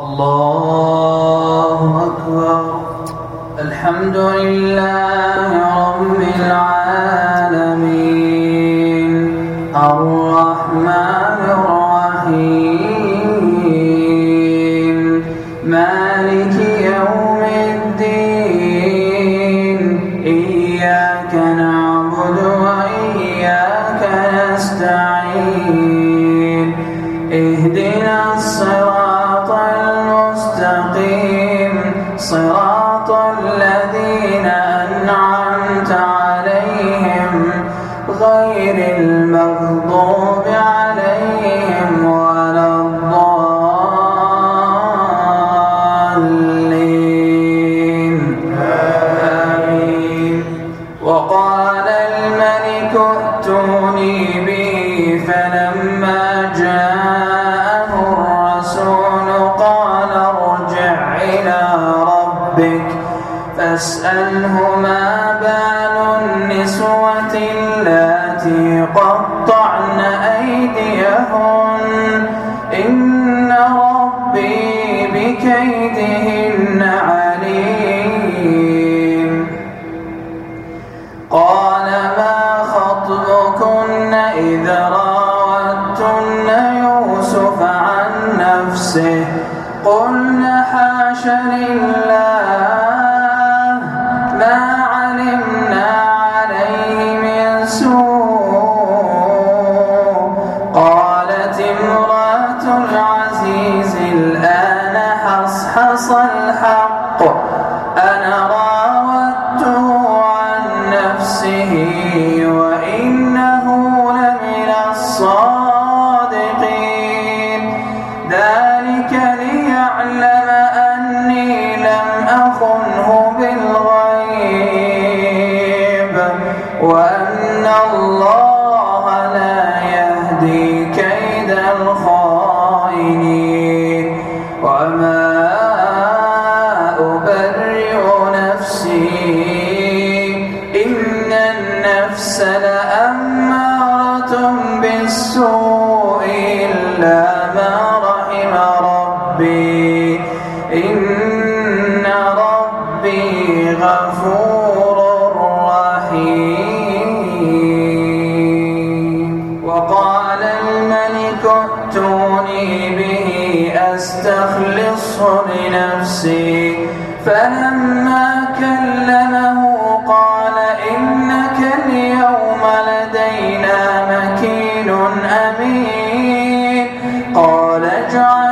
الله أكبر. الحمد لله. نفسه قلنا حاش لله drawn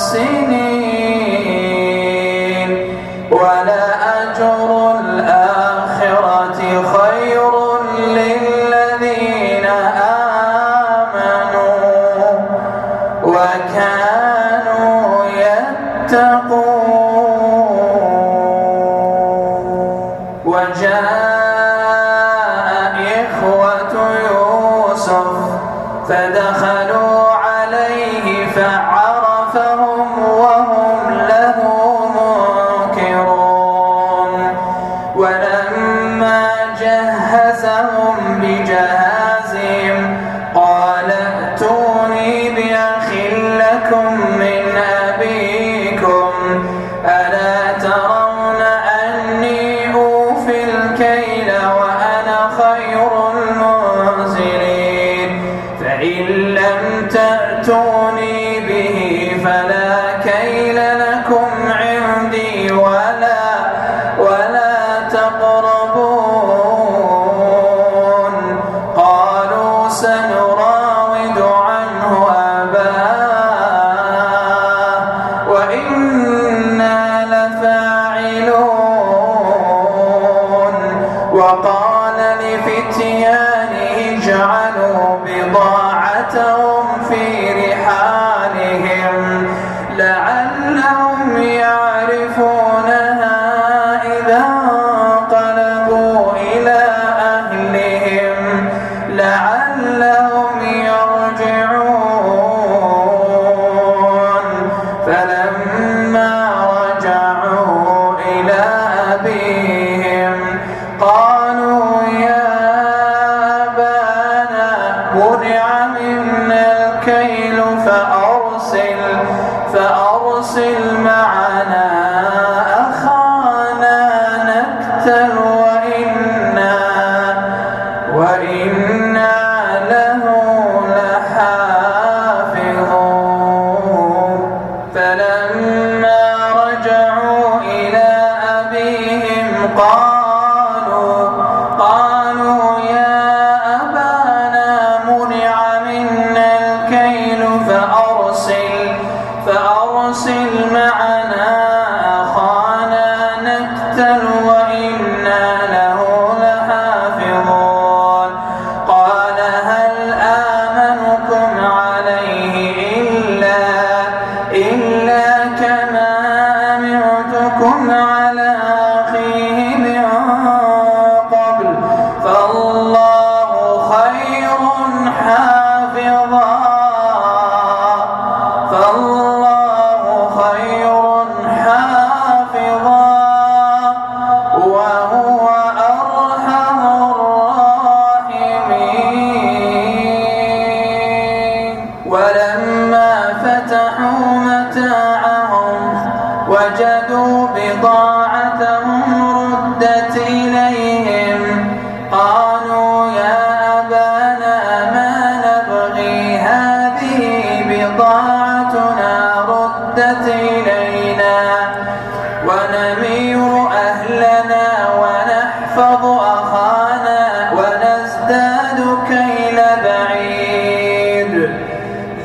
singing.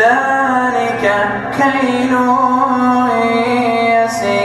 ذلك كيل يسير.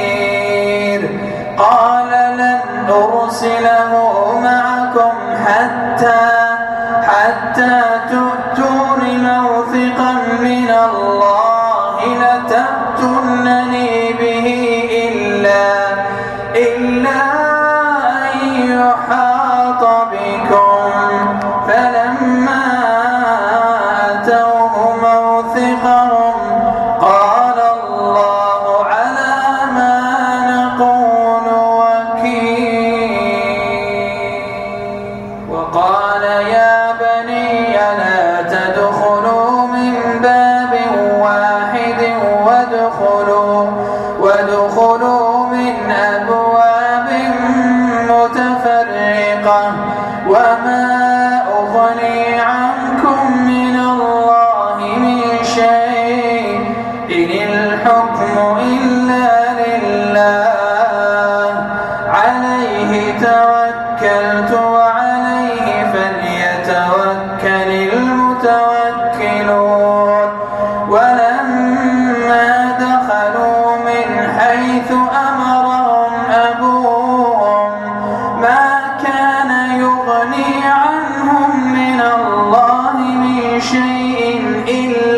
إلا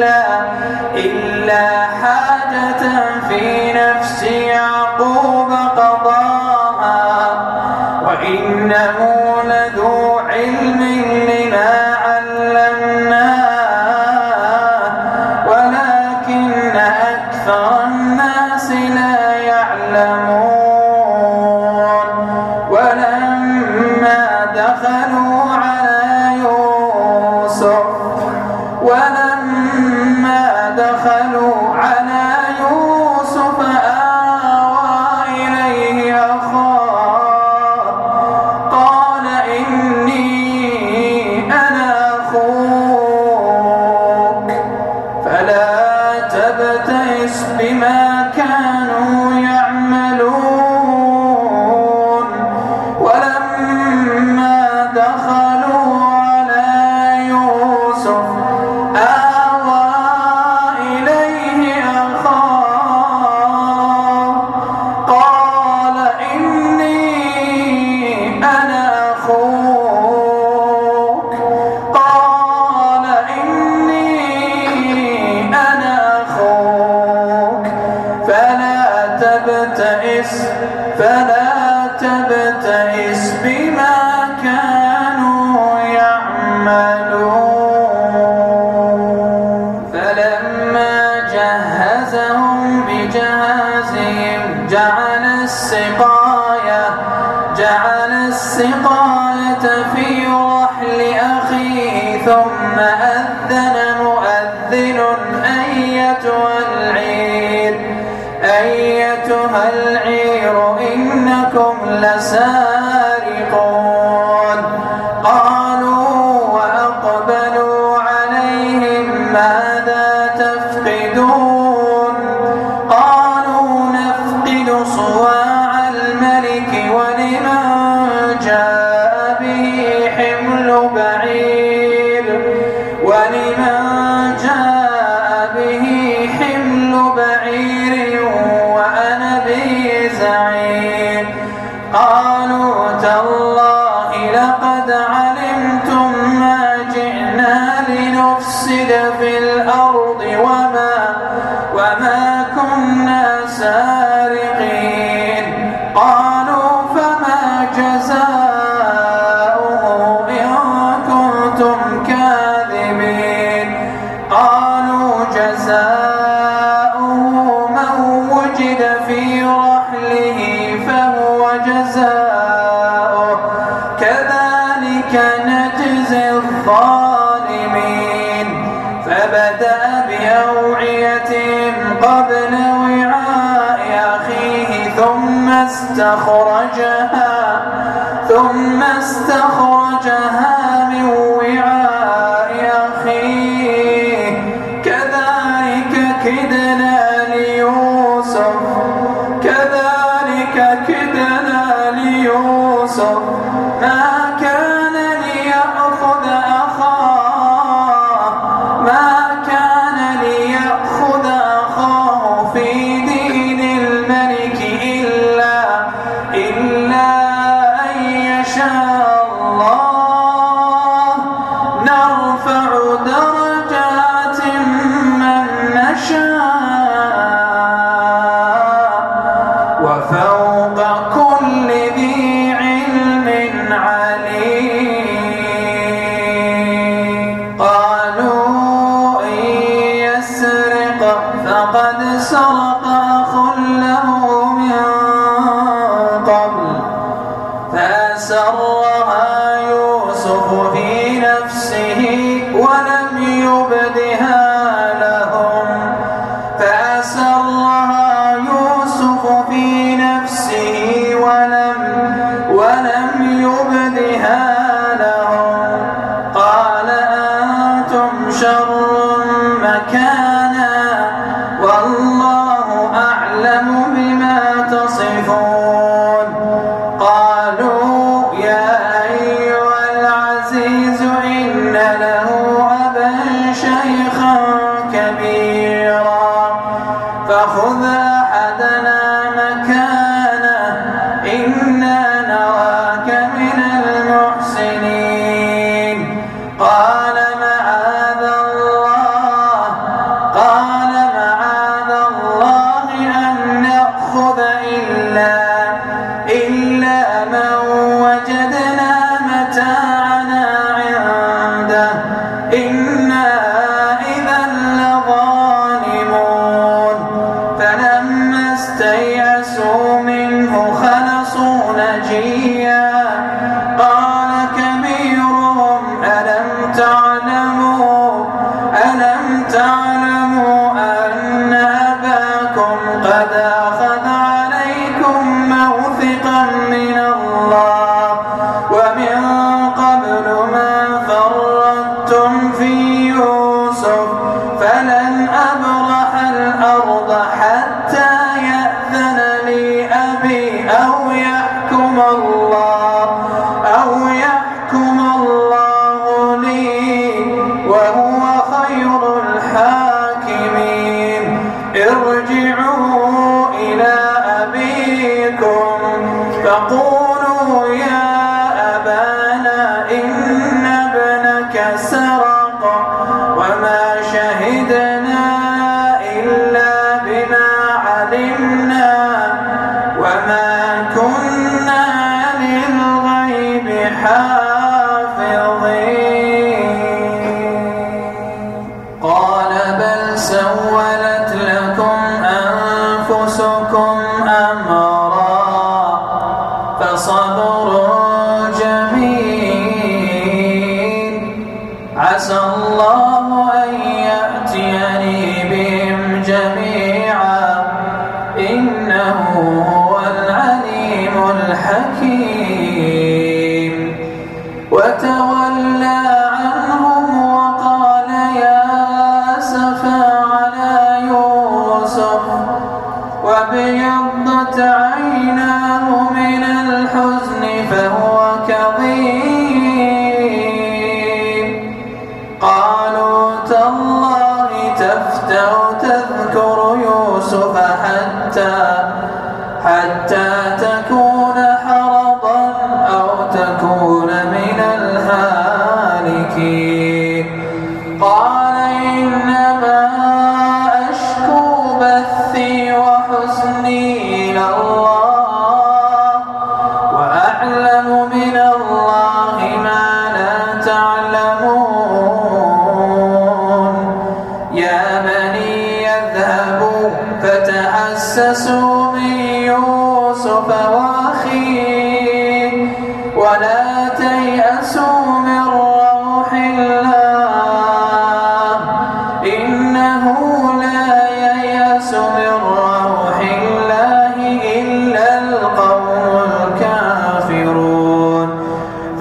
بما قبل وعاء أخيه ثم استخرجها ثم استخرجها. نرفع درجات شر عسى الحكيم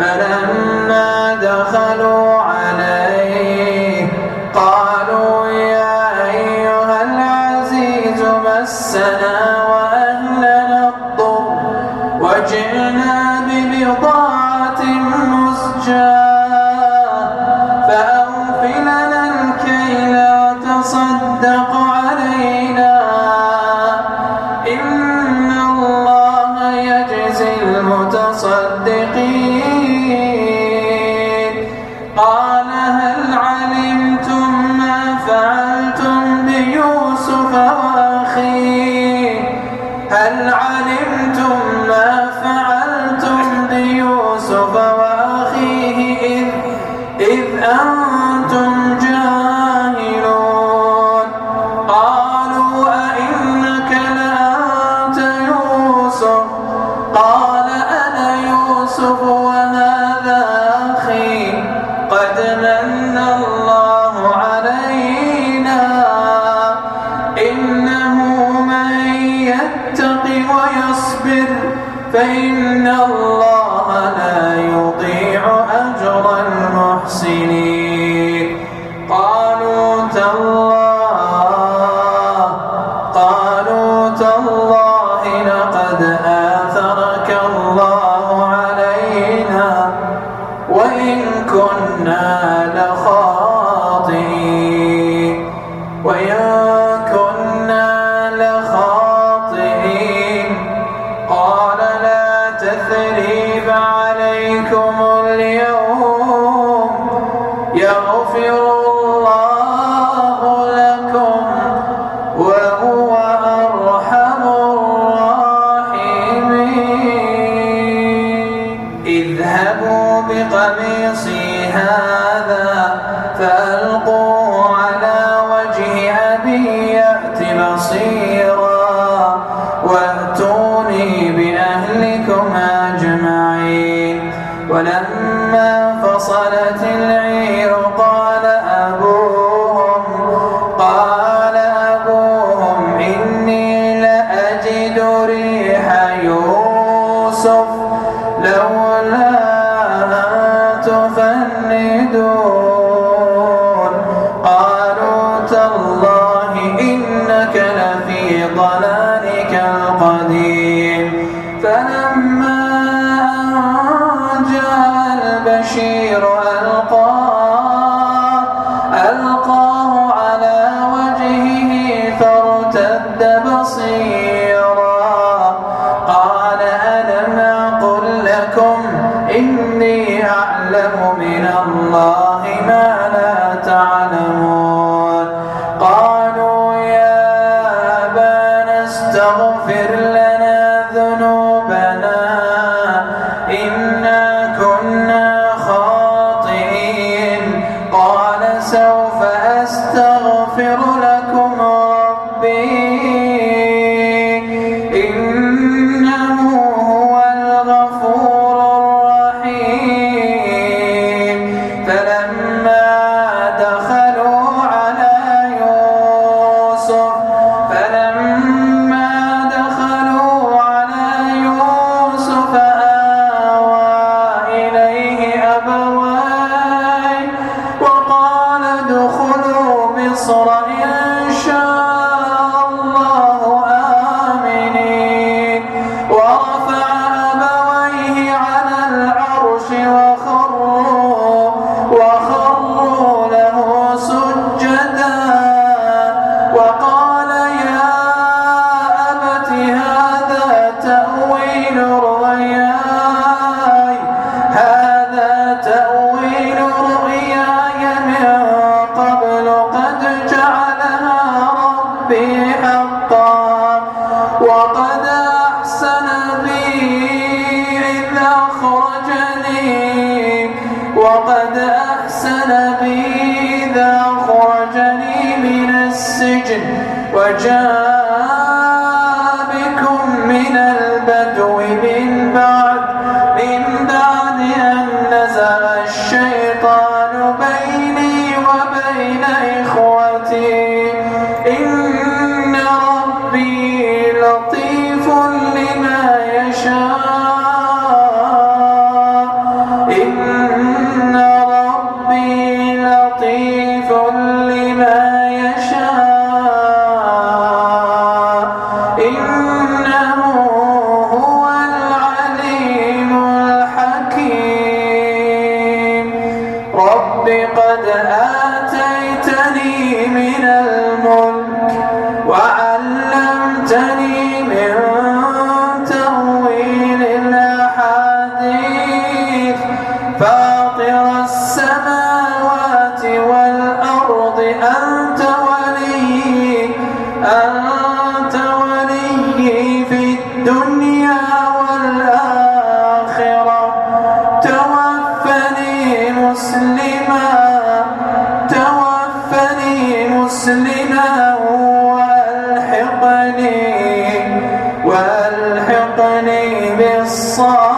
Ta-da-da. Mustafa كنا لخاطئين. ولما فصلت العير قال أعلم من الله ما أحسن بي إذ أخرجني من السجن وجاء بالصالحين